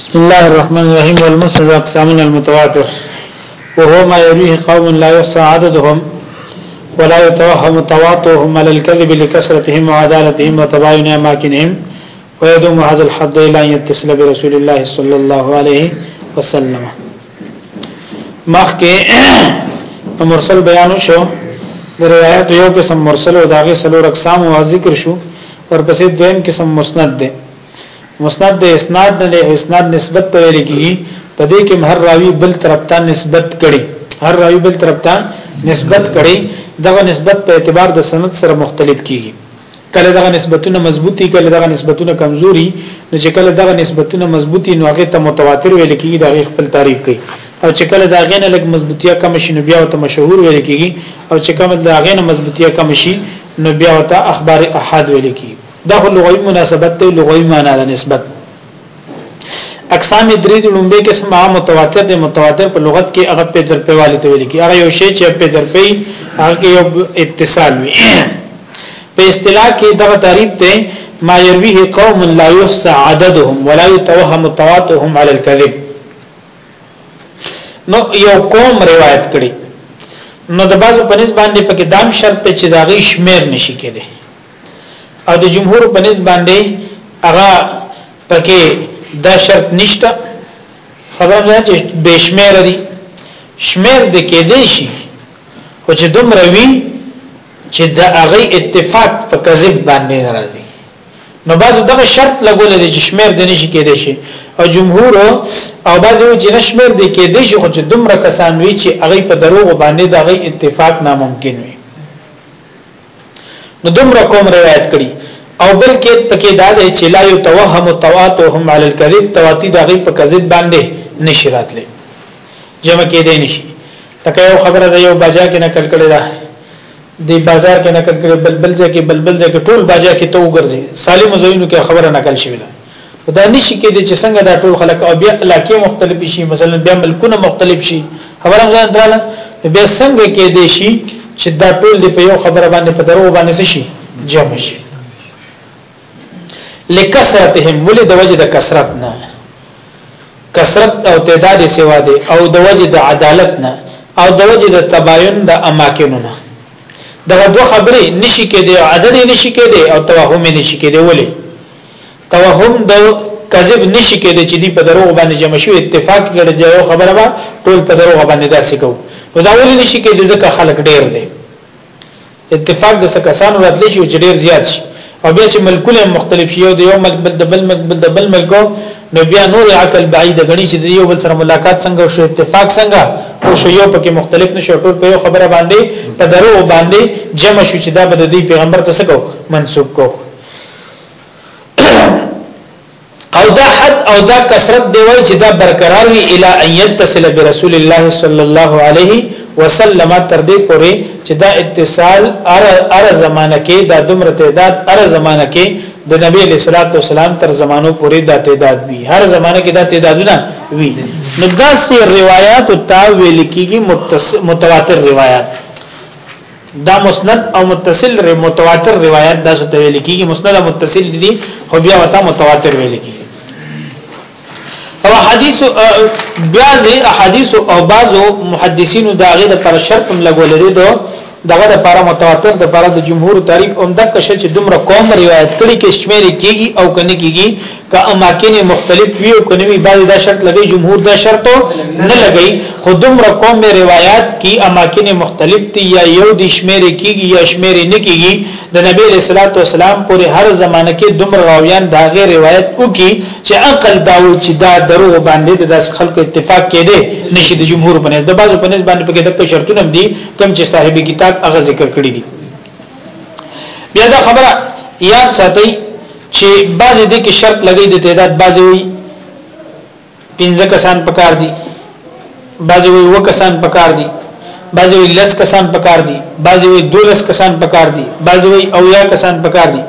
بسم الله الرحمن الرحيم والمسند أقسام المتواتر وهو ما يريه قوم لا يحصى عددهم ولا يتوهم تواطؤهم على الكذب لكثرتهم وعدالتهم وتباين أماكنهم ويدوم هذا الحد إلى أن يتصل برسول الله صلى الله عليه وسلم مخکې مرسل بیان شو در روایت یو قسم مرسل و داغی سلور اقسام و ذکر شو ورپسې دویم قسم مسند دیں مسند د اسناد نه له اسناد نسبت ته ویل کیږي په دې کې هر راوی بل طرف ته نسبت کړي هر راوی بل طرف ته نسبت کړي دغه نسبت په اعتبار د سند سره مختلف کیږي کله دغه نسبتونه مضبوطی کله دغه نسبتونه کمزوري نو چې کله دغه نسبتونه مضبوطی نو هغه ته متواتر ویل کیږي دغه خپل تعریف کوي او چې کله دا غینه لګ مضبوطیا کم شي نو بیا ته مشهور ویل کیږي او چې کله دا غینه مضبوطیا کم شي نو بیا ته اخبار احاد ویل کیږي دا خو لغوي مناسبت دی لغوي معنی ده نسبت اقسام درې د لومبه قسم عام متواتر دی متواتر په لغت کې هغه په در په والي ته ویل کی هغه یو شی چې په در په هغه یو اتصال وي په اصطلاح کې دا تعریف ته ما يرويه قوم لا يحصى عددهم ولا يتوهم تواتهم على الكذب نو یو قوم روایت کړي نو د بازو په نسبت باندې پکې دام شرط چې داغي شمیر نشي کېده او د جمهور په نس باندې هغه پکې دا شرط نشته خبره ده چې بشمیر دي شمیر د کې دی شي خو چې دومره وی چې د هغه اتفاق په کذب باندې ناراضي نو بعضو دغه شرط لګول دي چې شمیر د نشي کې دی شي او جمهور او بعضو چې نشمیر د کې دی شي خو چې دومره کسان وی چې هغه په دروغ باندې د هغه اتفاق ناممکن وي نو دومره کوم روایت کړي او بل کې پکې دا دی چې لا يتوهم تواتهم علی الكذب تواتی دغه په کذب باندې نشی راتلی جمع کې دی نشي تکه یو خبره ده یو بازار کې نقل کړي ده دی بازار کې نقل کړي بلبل ځکه بلبل ځکه ټول بازار کې ته وګرځي سالم زینو کې خبره نقل شوی ده دا نشي کېدی چې څنګه دا ټول خلک او بیا علاقې مختلف شي مثلا بیا ملکونه مختلف شي خبره هم ځان دراله بیا څنګه کېدی شي چې دا ټول دی په یو خبره باندې په درو باندې شي جمع شي لکثرتهم ولې د وجه د کثرت نه کثرت او تعداد سوا دی او د وجه د عدالت نه او د وجه د تباین د اماکنو نه دغه دوه خبرې نشي کېدی عدد نشي کېدی او توهم نشي کېدی ولې توهم د کذب نشي کېدای چې دی په دروغ باندې جمع شوی اتفاق کړي چې یو خبره به ټول په دروغ باندې داسې کو نو دا ولې نشي کېدای ځکه خلک ډېر دي اتفاق د څه کسانو راتلی شي چې ډېر زیات شي او بیا چې ملکونه مختلف شي او د یو ملک بل د بل ملک بل د بل ملکو نو بیا نور عقل بعید غني چې د یو بل سره ملاقات څنګه او شو اتفاق څنګه او شو یو پکې مختلف نشو ټول په یو خبره باندې په درو باندې جمع شو چې دا به د پیغمبر تسکو منسوب کو او دا حد او دا کثرت دی وای چې دا برقرار وي الی ان یتصل برسول الله صلی الله علیه وسلم تر دې پورې چې دا اتصال ار ار زمانہ کې دا دومره تعداد ار زمانہ کې د نبی علیہ الصلوۃ والسلام تر زمانو پورې دا تعداد وي هر زمانہ کې دا تعدادونه وي نو دا سه روایت او تاویل کیږي متواتر روایت دا مسند او متصل ر متواتر روایت دا څه ویل کیږي مسند او متصل دي خو بیا وته متواتر ویل کیږي او حدیث بعض احادیث او بعض محدثین دا غیر پر شرط لګول لري دو دغه د پر متواتر د پر د جمهور تعریف اومدک شې چې دومره قوم روایت کړي کې شمیرې کیږي او کنه کیږي که اماکن مختلف وی او کنوی بعد دا شرط لګی جمهور دا شرط نه لګی خودم رقم می روایت کی اماکن مختلف تی یا یو د شمیر کیږي یا شمیر نه کیږي د نبی له صلوات و سلام پورې هر زمانه کې دومر راویان دا غیر روایت او کی چې عقل داو چې دا درو باندې د داس خلکو اتفاق کړي نشي د جمهور په نس د بازو په نس باندې پکې د شرطونه دي کوم چې صاحب کتاب هغه ذکر کړی دي بیا دا خبره یاد ساتئ چې بعضې دې کې شرط لګی د تعداد بعضې وي پنځه کسان پکار دي بعضې وي و کسان پکار دي بعضې وي لس کسان پکار دي بعضې وي دولس کسان پکار دي بعضې وي او یا کسان پکار دي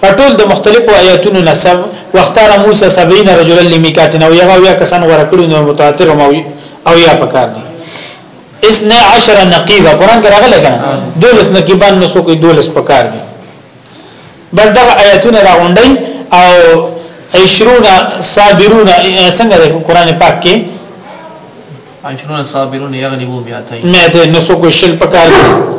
په ټول د مختلفو آیاتونو نسب واختار موسی 70 رجلا لمیقاتنا او یو یا کسان غره کړو نو متواتر او یا پکار دي اسنا عشر نقیبا قرآن کې راغلی کنه دولس نقیبان نو څوک دولس پکار دي بس دغه آیتونه را غونډي او عشرون صابرون څنګه د قران پاک کې عشرون صابرون یغلبو بیاتین نه ده نو څوک شل پکار دي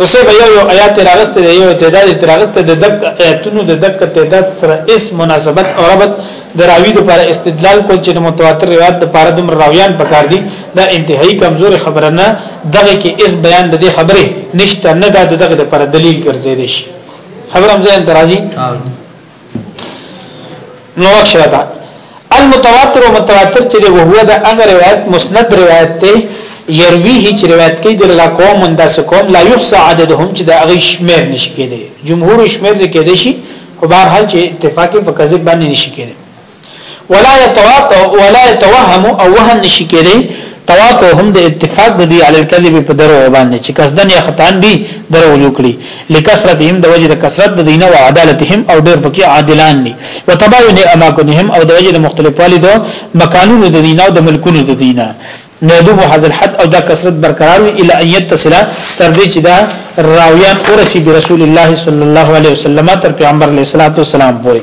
نو سه به یو آیات راغسته دی یو تعداد راغسته د دک آیاتونو د دک تعداد سره اس مناسبت او ربط دراوی د پر استدلال کول چې متواتر روایت د پر دم راویان پکار دي دا انتهایی کمزور خبره نه دغه کې اس بیان د دې خبره نشته نه دا دغه د پر دلیل ګرځیدي شي خبر هم ځین ترازی نو وښیدا المتواتر او متواتر چې وو هو دا هغه روایت مسند روایت ته يرويه چې روایت کوي د لا قوم انداس قوم لا يحصى عددهم چې دا هغه شمیر نشي کېدی جمهور شمیر دې کېدی شي خو بهر حال چې اتفاقی په کذب باندې نشي کېدی ولا يتواتو ولا يتوهم او وهم نشي کېدی تواتو هم د اتفاق د دی علی الكذب په درو باندې چې قصدن یا خطان دی درو جوړي لکثرتهم د وجه د کثرت د دینه او عدالتهم او ډېر پکې عادلان دي وتباين اماکنهم او د وجه د مختلفوالي د مکانونو د دینه او د ملکونو د دینه ندوب حاضر حد او دا کثرت برقرار وي الا ان يتصل تر دې چې دا راویان اورسي برسول الله صلی الله علیه وسلم تر پیغمبر علیه الصلاه والسلام پورې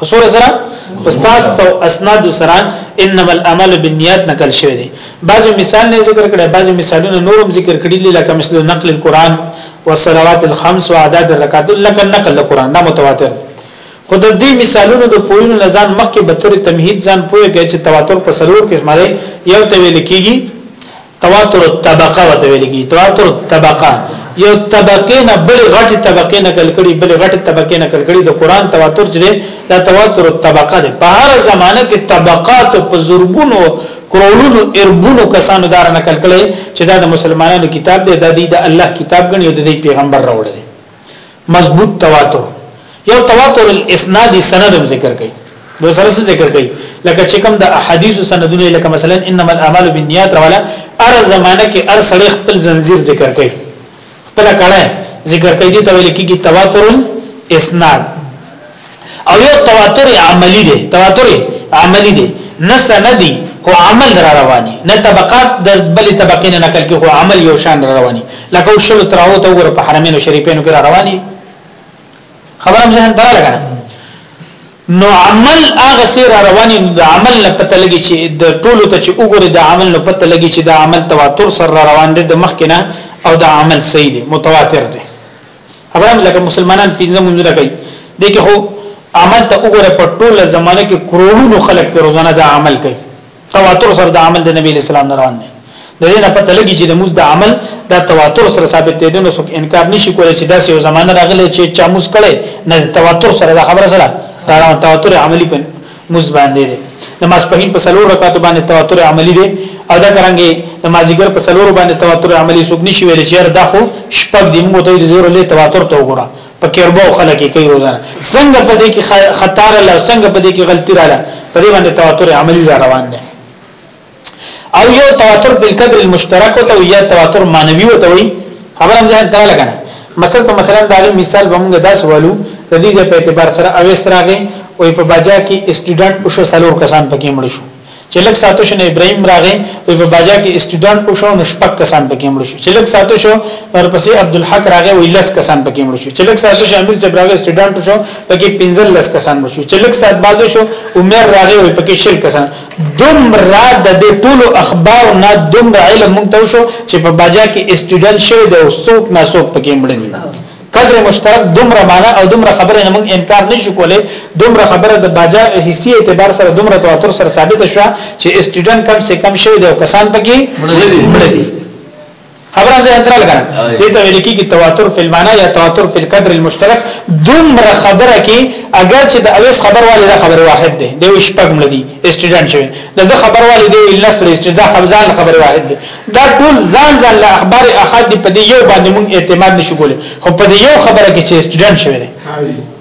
په سور سره په سات او اسناد سره انما العمل بالنیات نقل شوی دی بعضی مثال نه ذکر کړي بعضی مثالونه نورم ذکر کړي لکه مثل نقل القرآن والصلوات الخمس واعداد الرکعات لکه نقل القرآن دا متواتر دی خود دې مثالونو د پوینو لزان مخکې به تر تمهید ځان پوهه کې چې تواتر په سلور کې شماري یو ته ویل کېږي تواتر الطبقه وته ویل کی تواتر الطبقه یو طبقه نه بل غټي طبقه نه کل کړي بل غټي طبقه نه کل کړي د قران تواتر چې دا تواتر الطبقه ده په هر زمانه کې طبقات په زورګونو کرولونو اربونو کسانو دار نه کل کړي چې دا د مسلمانانو کتاب دی د دې د الله کتاب غني د دې پیغمبر راوړل مضبوط تواتر یو تواتر الاسناد سند هم ذکر کړي نو سره څه ذکر کړي لکه چې کوم د احادیث سندونه لکه مثلا انما الاعمال بالنیات راواله ار زمانه کې ار سړی خپل زنجیر ذکر کړي خپل کړه ذکر کړي دي ته ویل کېږي تواتر الاسناد او یو تواتر عملی دی تواتر عملی دی نه سندي خو عمل را رواني نه طبقات د بل طبقې نه نقل کې خو عمل یو شان را رواني لکه شل تراو ته وګوره په حرمینو شریفینو کې را رواني خبرم ذهن ته لګا نو عمل هغه سي را رواني د عمل نه پته لګي چې د ټولو ته چې وګوره د عمل نه پته لګي چې د عمل تواتر سره روان دي د مخ کې نه او د عمل صحیح دي متواتر دي خبره لکه مسلمانان پنځه منځونه کوي د کې خو عمل ته وګوره په ټوله زمانه کې کروڑونو خلک په روزانه دا عمل کوي تواتر سره د عمل د نبی اسلام نه روان دي د دې نه پته لګي چې د موږ د عمل دا تواتر سره ثابت دي نو څوک انکار نشي کولای چې دا یو زمانه راغله چې چا موږ کړي نه تواتر سره دا خبره سره دا تواتر عملی په موز باندې دی د ماسپهین په سلور رکعاتو باندې تواتر عملی دی او دا کرانګي د مازیګر په سلور باندې تواتر عملی سوق نشي ویل چې دا خو شپږ دی موږ ته د زور له تواتر ته وګوره په کېربو خلک یې کوي روزانه څنګه په دې کې خطر له څنګه په دې کې غلطی رااله په دې باندې تواتر عملی را روان دی او یو تواتر بالقدر المشترک او تو یا تواتر معنوي او توي خبره ځان ته لګنه مثلا په مثلا دا مثال بمونږ داس والو د دې په اعتبار سره او استراغه او په باجا کې اسټوډنټ او شو سلور کسان پکې مړ شو چې لک ساتو شنه ابراهيم راغې او په باجا کې اسټوډنټ او شو نشپک کسان پکې مړ شو چې لک ساتو شو ورپسې عبدالحق راغې او لس کسان پکې مړ شو چې لک ساتو شو امیر جبراغه اسټوډنټ شو پکې 15 لس کسان مړ شو چې لک سات بادو شو عمر راغې او پکې شل کسان دومره د دې ټولو اخبار نه دومره علم مونږ ته شو چې په باجا کې اسټوډنټ شوی دی او څوک نه څوک پکې مړ دي قدر مشترک دومره معنا او دومره خبره نه مونږ انکار نشو کولای دومره خبره د باجا حصي اعتبار سره دومره تواتر سره ثابت شو چې اسټوډنټ کم سه کم شوی دی او کسان پکې مړ دي خبره ځه درل کنه دې ته ویل کېږي تواتر فی المعنی یا تواتر فی القدر المشترک دومره خبره کې اگر چې د اوس خبر والي دا خبر واحد دی د شپږ ملدي اسټوډنټ شوی د خبر والي دی لس لسټ دا خبرځان خبر واحد دی دا ټول ځان ځان له اخبار احاد په دې یو باندې مونږ اعتماد نشو کولای خو په دې یو خبره کې چې اسټوډنټ شوی دی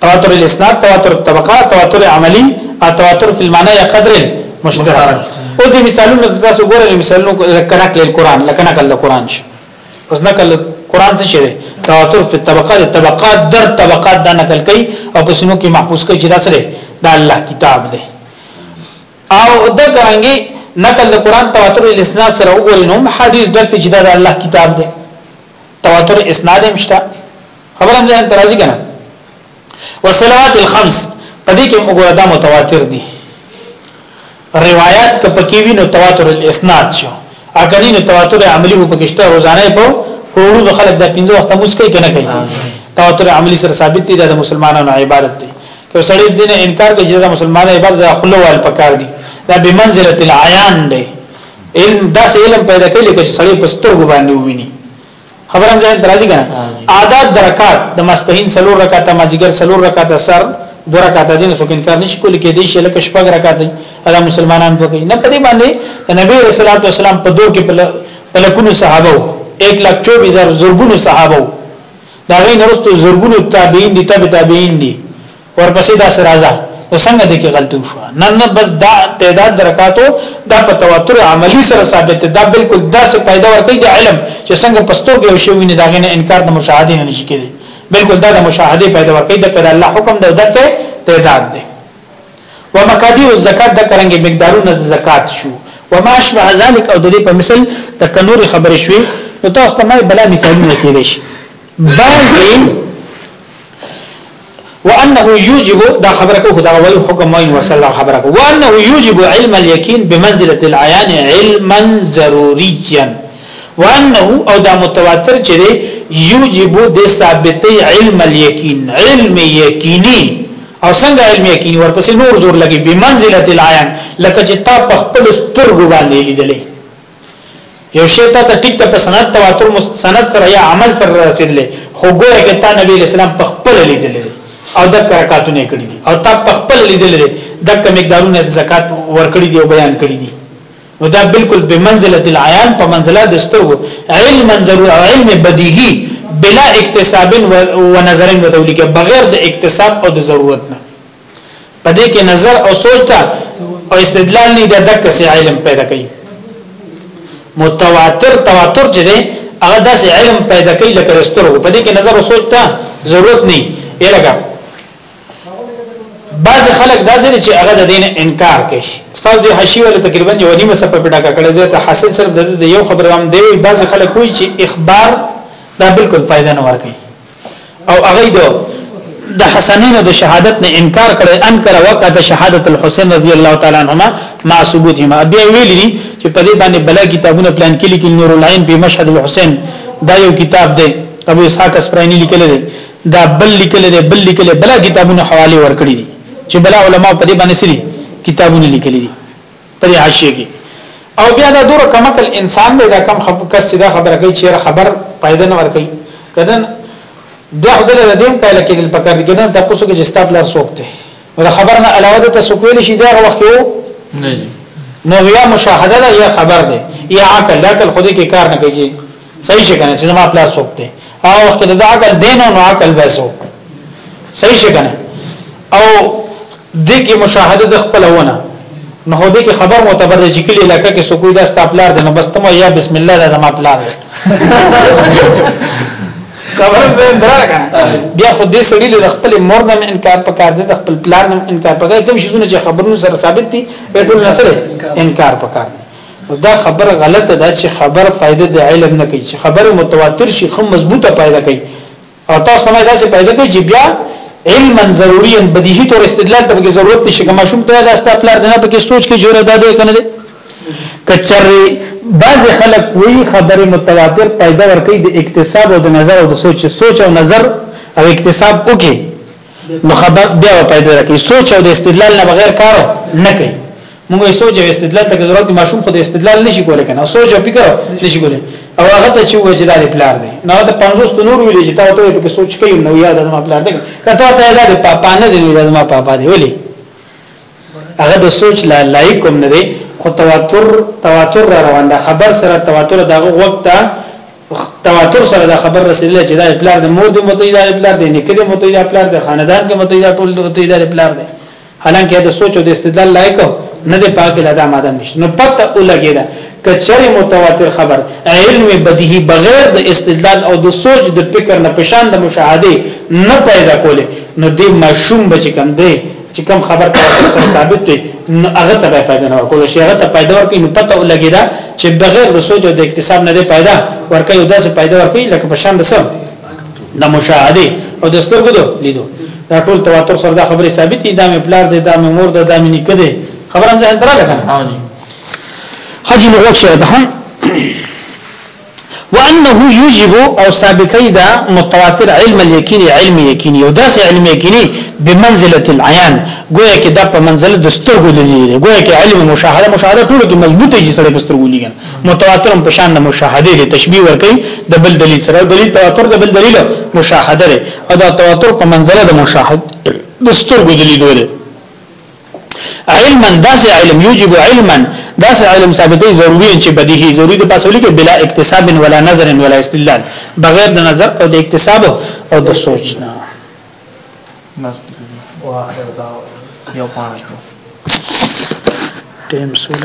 تواتر الاسناد تواتر الطبقه تواتر عملی او تواتر فی المعنى یا قدر مشترک او دې مثالونه تاسو ګورئ مثالونه لکه نقل القرآن لکه نقل القرآن شي اوس نقل قرآن څه شي تواتر فی الطبقه طبقات در طبقات دا نقل کوي او په سینو کې محفوظ کوي چې دا سره دا الله کتاب دی او د ګرانګي نقل د قران تواتر الاسناد سره وګورئ نو حدیث درته چې دا د الله کتاب دی تواتر اسناد مشته خبره هم ځان ترازی کنه والصلوات الخمس پدې کې وګوره دا متواتر دي روایت ک پکې وینو تواتر الاسناد شو اګنی نو تواتر عملی هو پکشته روزانه په کورو د خلک د پنځه وخت مسکې کنه کوي تواتر عملی سره ثابت دي د مسلمانانو عبادت دي که سړی دین انکار کوي چې د مسلمان عبادت د خلوال پکار دي دا به منزله العیان دی علم داس علم پیدا کوي چې سړی په سترګو باندې وویني خبره هم ځان درازي کنه عادت درکات د مسپهین سلور رکعات مازیګر سلور رکعات سر دو رکعات دین سو انکار نشي کول کې دي شي لکه شپږ رکعات ادا مسلمانان وګي نه پدې باندې نبی رسول الله والسلام په دور کې په لکونو صحابه 1 لک 24 زر زرګونو صحابه دا غي نرستو زرګونو تابعین دي تابع تابعین دي ورپسې داسې راځه او څنګه دې کې غلطي وشوه نه نه بس دا تعداد درکاتو دا په تواتر عملی سره ثابت دا بالکل داسې پیدا ورکړي د علم چې څنګه پستو کې او شوی نه داغه نه انکار د مشاهده نه نشي کېږي بالکل دا د مشاهده پیدا ورکړي د کړه الله حکم د دته تعداد دی ومقادير الزکات د کرانګي مقدارونه د زکات شو وما شبه ذلك او د دې په مثل د کنور خبرې شوې نو تاسو ته ما بلا مثالونه کېږي بعضي وانه يوجب دا خبره کو خدغه وای حکم وای ورسره دا خبره کو وانه يوجب علم اليقين بمنزله العيان علما ضروريا وانه او دا متواتر چې دی يوجب د ثابتي علم اليقين علم يقيني او څنګه علم يقيني ورپسې نور زور لګي بمنزله العيان لکه چې تا په خپل سترګو باندې لیدلې یو شی ته ته ټیک ته په سند تواتر مستند سره یا عمل سره رسیدلې خو ګویا کې تا نبی اسلام په خپل لیدلې او د کرکاتونه کړې دي او تا په خپل لیدلې د کمقدارونه زکات ورکړي دي او بیان کړي دي نو دا بالکل به منزله العیان په منزله د سترګو علم ضرور علم بدیهی بلا اکتساب و نظر و تولیه بغیر د اکتساب او د ضرورت نه په دې کې نظر او سوچ ته او استدلال نه د دک سي علم پیدا کوي متواتر تواتر چې دی هغه داسې علم پیدا کوي لکه رستورو په دې کې نظر او سوچ ته ضرورت نه یې لګا بعض خلک داسې چې هغه د دین انکار کوي استاد دی حشی ول تقریبا یو نیمه سپه پیدا کړی ځکه حاصل صرف د یو خبر هم دی بعض خلک کوی چې اخبار دا بالکل پیدا نه ورکړي او هغه دو د حسنین د شهادت نه انکار کړي انکر وکړه د شهادت الحسین رضی الله تعالی عنهما مع ثبوتهما بیا ویل دي چې په دې باندې بلا کتابونه پلان کې لیکل نور العين په مشهد الحسین دا یو کتاب دی ابو اسحاق اسپرانی لیکل دی دا بل لیکل دی بل لیکل بلا کتابونه حواله ورکړي دي چې بلا علما په دې باندې سری کتابونه لیکلي دي پرې حاشیه کې او بیا دا دور کمکل انسان دی دا کم خب کس چې دا خبره کوي چې خبر پیدا نه ور کوي کدن دا خدای له دې پایله کې دل پکار دي کدن تاسو کې جستاب لار سوکته دا خبر نه علاوه د تاسو کولی شي دا وخت یو نه نو یا مشاهده ده یا خبر ده یا عقل لکه خودی کې کار نه کوي صحیح شي کنه چې زما پلار څوک دی هغه وخت د عقل دین او عقل به څوک صحیح شي کنه او د کې مشاهده د خپل ونه نو هدي کې خبر معتبر دی چې کلی علاقې کې سکوی دا ستاپلار دی نو بس تم یا بسم الله دا زما پلار دی خبر زه درا کنه بیا خو دې سړي له خپل مور نه انکار پکار دي د خپل پلان نه انکار پکار کوم شي چې خبرونو سره ثابت دي ټول نسره انکار پکار دي دا خبره غلطه ده چې خبر فائدہ د علم نه کوي چې خبر متواتر شي خو مضبوطه فائدہ کوي او تاسو نه داسې فائدہ کوي چې بیا علما ضروريا بدیهی تور استدلال ته به ضرورت نشي کوم شوم ته دا ستاسو پلار نه پکې سوچ کې جوړه ده به کنه کچره بعض خلک وی خبر متواتر فائدہ ورکړي د اکتساب او د نظر او د سوچ سوچ او نظر او اکتساب وکي نو خبر بیا پیدا کوي سوچ او د استدلال نه بغیر کار نه کوي موږ یې سوچ او استدلال ته ضرورت ماشوم خو د استدلال نشي کولای کنه سوچ او فکر نشي کولای او هغه ته چې وجه د پلار دی نو د 50 نور ویلې چې تاسو ته په سوچ کوي نو یاد د پلار دی کته ته دا د پاپا نه دی دا د ما پاپا دی ولي هغه د سوچ لا لایق کوم نه دی خو تواتر تواتر را روان ده خبر سره تواتر دغه وخت ته تواتر سره دا خبر رسیدل چې دا پلار د مور د متیدا پلار د نیکه د متیدا پلار د خاندان کې متیدا ټول د متیدا پلار دی حالانکه د سوچ او د استدلال لایق نه دی پاک لا دا ماده نشته نو پته ولګی دا کچره متواتر خبر علم بدیهی بغیر د استدلال او د سوچ د فکر نه پشان د مشاهده نه پیدا کوله نو د مشوم بچ کم دی چې کم خبر کړه سره ثابت دی نو هغه ته به پیدا نه ورکول شي هغه ته پیدا ورکړي نو پته ولګی دا چې بغیر د سوچ او د اکتساب نه دی پیدا ورکړي او داسې پیدا ورکړي لکه په شان د سم د مشاهده او د سترګو دو لیدو دا ټول تواتر سره دا خبره ثابت دي دا مې پلار دی دا مې مور ده دا مې نیکه دی خبره هم ځان درا لګا حاجی نو وښه ده وانه یوجب او ثابتای دا متواتر علم الیقین علم یقینی او داسې علم یقینی بمنزله العیان گویا کې دا په منزله د سترګو لیدل دي گویا کې علم مشاهده مشاهده ټول کې مضبوط دي سره په سترګو لیدل متواتر په شان د مشاهده دي تشبیه ورکړي د بل دلیل سره دلیل تواتر د بل دلیل مشاهده ده او دا تواتر په منزله د مشاهده د سترګو دلیل دی علما داسې علم یوجب علما داسې علم ثابتې ضروري چې بدیهي ضروري د پاسولي کې بلا اکتساب ولا نظر ولا استدلال بغیر د نظر او د اکتساب او د سوچ نه واخر دا یو پاڼه ټیم سوله